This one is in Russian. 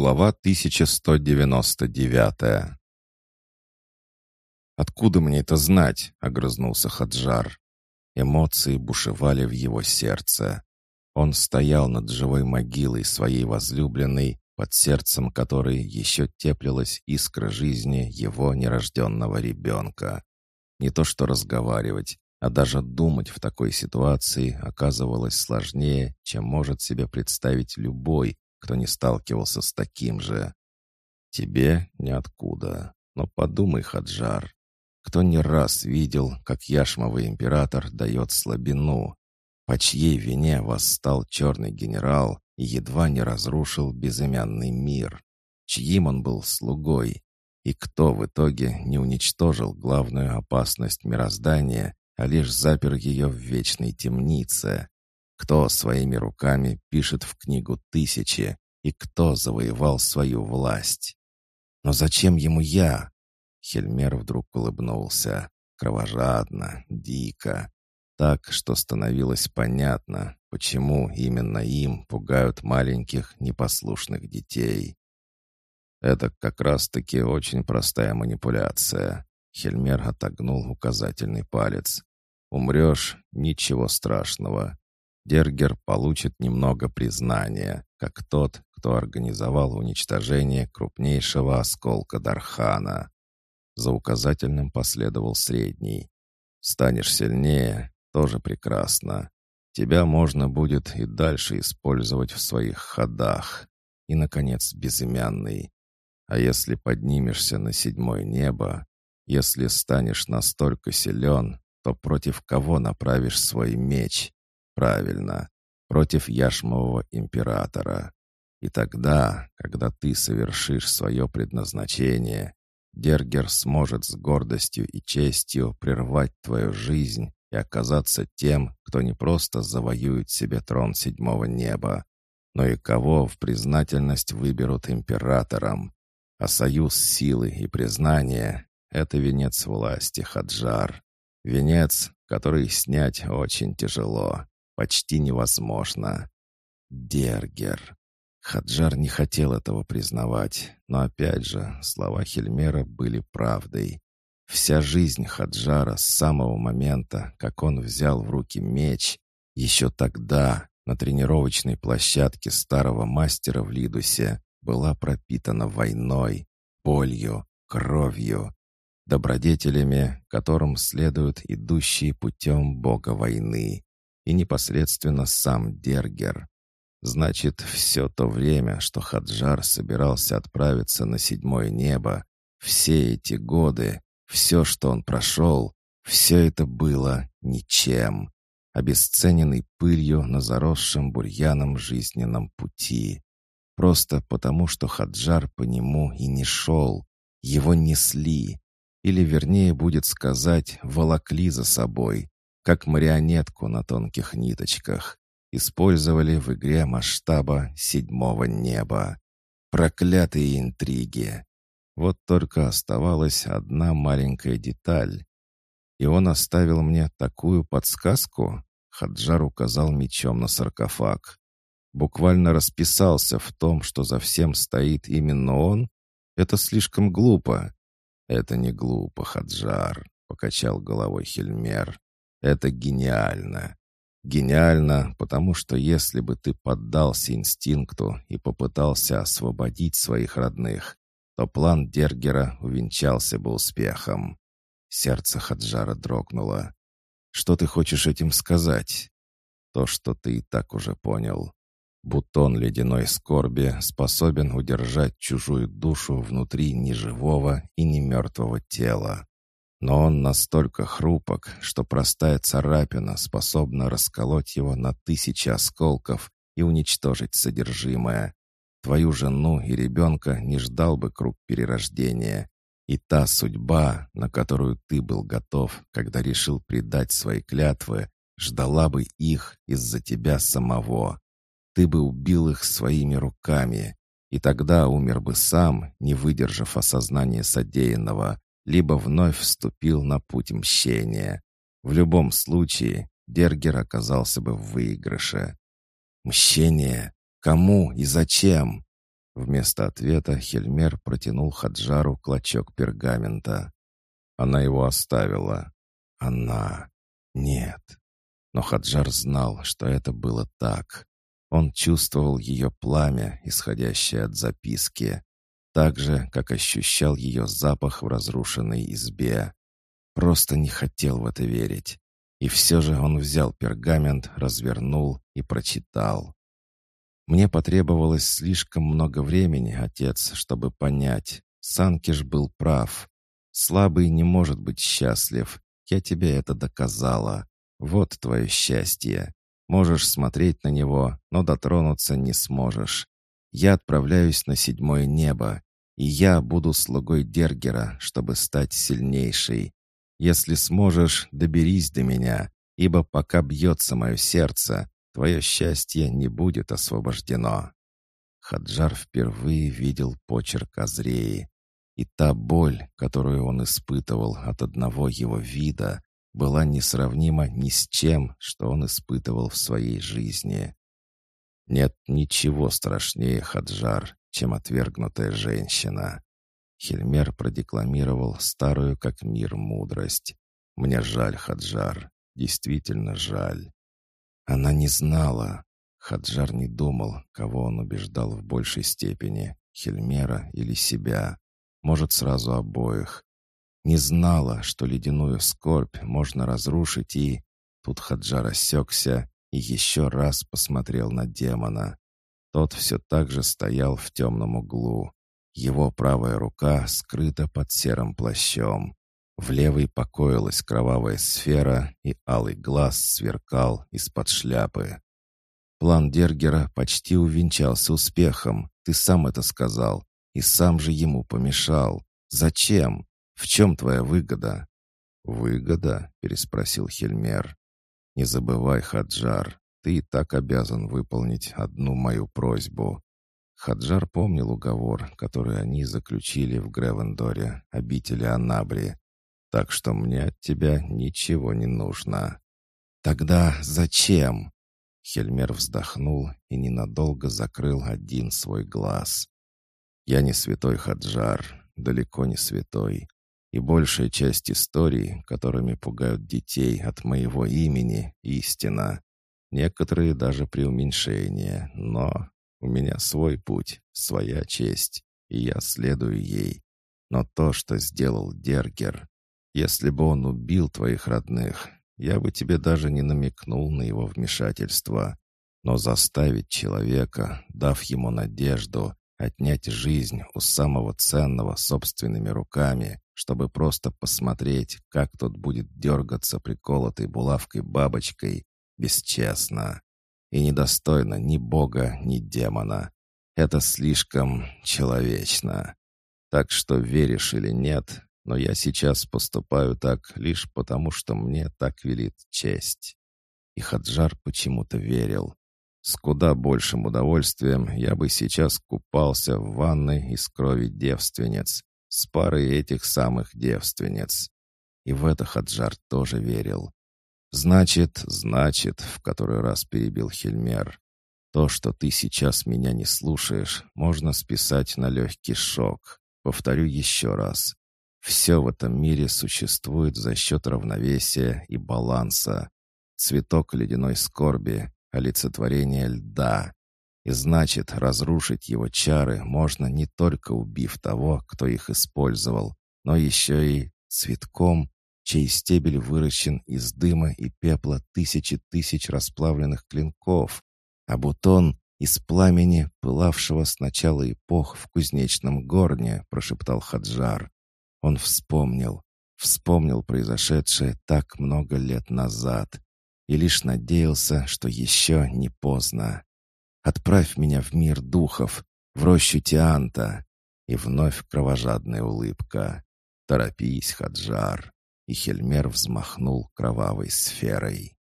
Глава 1199 «Откуда мне это знать?» — огрызнулся Хаджар. Эмоции бушевали в его сердце. Он стоял над живой могилой своей возлюбленной, под сердцем которой еще теплилась искра жизни его нерожденного ребенка. Не то что разговаривать, а даже думать в такой ситуации оказывалось сложнее, чем может себе представить любой, кто не сталкивался с таким же. Тебе ниоткуда. Но подумай, Хаджар, кто не раз видел, как Яшмовый император дает слабину, по чьей вине восстал черный генерал и едва не разрушил безымянный мир, чьим он был слугой, и кто в итоге не уничтожил главную опасность мироздания, а лишь запер ее в вечной темнице. Кто своими руками пишет в книгу тысячи, и кто завоевал свою власть? Но зачем ему я? Хельмер вдруг улыбнулся. Кровожадно, дико. Так, что становилось понятно, почему именно им пугают маленьких непослушных детей. Это как раз-таки очень простая манипуляция. Хельмер отогнул указательный палец. «Умрешь — ничего страшного. Дергер получит немного признания, как тот, кто организовал уничтожение крупнейшего осколка Дархана. За указательным последовал средний. «Станешь сильнее, тоже прекрасно. Тебя можно будет и дальше использовать в своих ходах. И, наконец, безымянный. А если поднимешься на седьмое небо, если станешь настолько силен, то против кого направишь свой меч? Правильно, против Яшмового императора. И тогда, когда ты совершишь свое предназначение, Дергер сможет с гордостью и честью прервать твою жизнь и оказаться тем, кто не просто завоюет себе трон седьмого неба, но и кого в признательность выберут императором. А союз силы и признания — это венец власти, Хаджар. Венец, который снять очень тяжело почти невозможно. Дергер. Хаджар не хотел этого признавать, но опять же, слова Хельмера были правдой. Вся жизнь Хаджара с самого момента, как он взял в руки меч, еще тогда, на тренировочной площадке старого мастера в Лидусе, была пропитана войной, болью, кровью, добродетелями, которым следуют идущие путем бога войны и непосредственно сам Дергер. Значит, все то время, что Хаджар собирался отправиться на седьмое небо, все эти годы, все, что он прошел, все это было ничем, обесцененной пылью на заросшем бурьяном жизненном пути. Просто потому, что Хаджар по нему и не шел, его несли, или, вернее, будет сказать, волокли за собой, как марионетку на тонких ниточках. Использовали в игре масштаба седьмого неба. Проклятые интриги. Вот только оставалась одна маленькая деталь. И он оставил мне такую подсказку. Хаджар указал мечом на саркофаг. Буквально расписался в том, что за всем стоит именно он. Это слишком глупо. Это не глупо, Хаджар, покачал головой Хельмер. Это гениально. Гениально, потому что если бы ты поддался инстинкту и попытался освободить своих родных, то план Дергера увенчался бы успехом. Сердце Хаджара дрогнуло. «Что ты хочешь этим сказать?» «То, что ты и так уже понял. Бутон ледяной скорби способен удержать чужую душу внутри неживого и немертвого тела. Но он настолько хрупок, что простая царапина способна расколоть его на тысячи осколков и уничтожить содержимое. Твою жену и ребенка не ждал бы круг перерождения. И та судьба, на которую ты был готов, когда решил предать свои клятвы, ждала бы их из-за тебя самого. Ты бы убил их своими руками, и тогда умер бы сам, не выдержав осознания содеянного, либо вновь вступил на путь мщения. В любом случае, Дергер оказался бы в выигрыше. Мщение? Кому и зачем? Вместо ответа Хельмер протянул Хаджару клочок пергамента. Она его оставила. Она. Нет. Но Хаджар знал, что это было так. Он чувствовал ее пламя, исходящее от записки, так же, как ощущал ее запах в разрушенной избе. Просто не хотел в это верить. И все же он взял пергамент, развернул и прочитал. Мне потребовалось слишком много времени, отец, чтобы понять. Санкиш был прав. Слабый не может быть счастлив. Я тебе это доказала. Вот твое счастье. Можешь смотреть на него, но дотронуться не сможешь. Я отправляюсь на седьмое небо, и я буду слугой Дергера, чтобы стать сильнейшей. Если сможешь, доберись до меня, ибо пока бьется мое сердце, твое счастье не будет освобождено». Хаджар впервые видел почерк Азреи, и та боль, которую он испытывал от одного его вида, была несравнима ни с чем, что он испытывал в своей жизни. Нет ничего страшнее, Хаджар, чем отвергнутая женщина. Хельмер продекламировал старую как мир мудрость. «Мне жаль, Хаджар, действительно жаль». Она не знала. Хаджар не думал, кого он убеждал в большей степени, Хельмера или себя. Может, сразу обоих. Не знала, что ледяную скорбь можно разрушить и... Тут Хаджар осекся и еще раз посмотрел на демона. Тот все так же стоял в темном углу. Его правая рука скрыта под серым плащом. В левой покоилась кровавая сфера, и алый глаз сверкал из-под шляпы. План Дергера почти увенчался успехом, ты сам это сказал, и сам же ему помешал. Зачем? В чем твоя выгода?» «Выгода?» — переспросил Хельмер. «Не забывай, Хаджар, ты и так обязан выполнить одну мою просьбу». Хаджар помнил уговор, который они заключили в Гревендоре, обители Анабри. «Так что мне от тебя ничего не нужно». «Тогда зачем?» Хельмер вздохнул и ненадолго закрыл один свой глаз. «Я не святой Хаджар, далеко не святой. И большая часть историй, которыми пугают детей от моего имени, истина. Некоторые даже преуменьшение, но у меня свой путь, своя честь, и я следую ей. Но то, что сделал Дергер, если бы он убил твоих родных, я бы тебе даже не намекнул на его вмешательство. Но заставить человека, дав ему надежду, отнять жизнь у самого ценного собственными руками, чтобы просто посмотреть, как тот будет дергаться приколотой булавкой бабочкой, бесчестно. И недостойно ни бога, ни демона. Это слишком человечно. Так что веришь или нет, но я сейчас поступаю так лишь потому, что мне так велит честь. И Хаджар почему-то верил. С куда большим удовольствием я бы сейчас купался в ванной из крови девственниц, с парой этих самых девственниц. И в это Хаджар тоже верил. «Значит, значит», — в который раз перебил Хельмер. «То, что ты сейчас меня не слушаешь, можно списать на легкий шок. Повторю еще раз. Все в этом мире существует за счет равновесия и баланса. Цветок ледяной скорби — олицетворение льда. И значит, разрушить его чары можно не только убив того, кто их использовал, но еще и цветком, чей стебель выращен из дыма и пепла тысячи тысяч расплавленных клинков, а бутон — из пламени, пылавшего с начала эпох в кузнечном горне, прошептал Хаджар. Он вспомнил, вспомнил произошедшее так много лет назад и лишь надеялся, что еще не поздно. Отправь меня в мир духов, в рощу Тианта». И вновь кровожадная улыбка. «Торопись, Хаджар!» И Хельмер взмахнул кровавой сферой.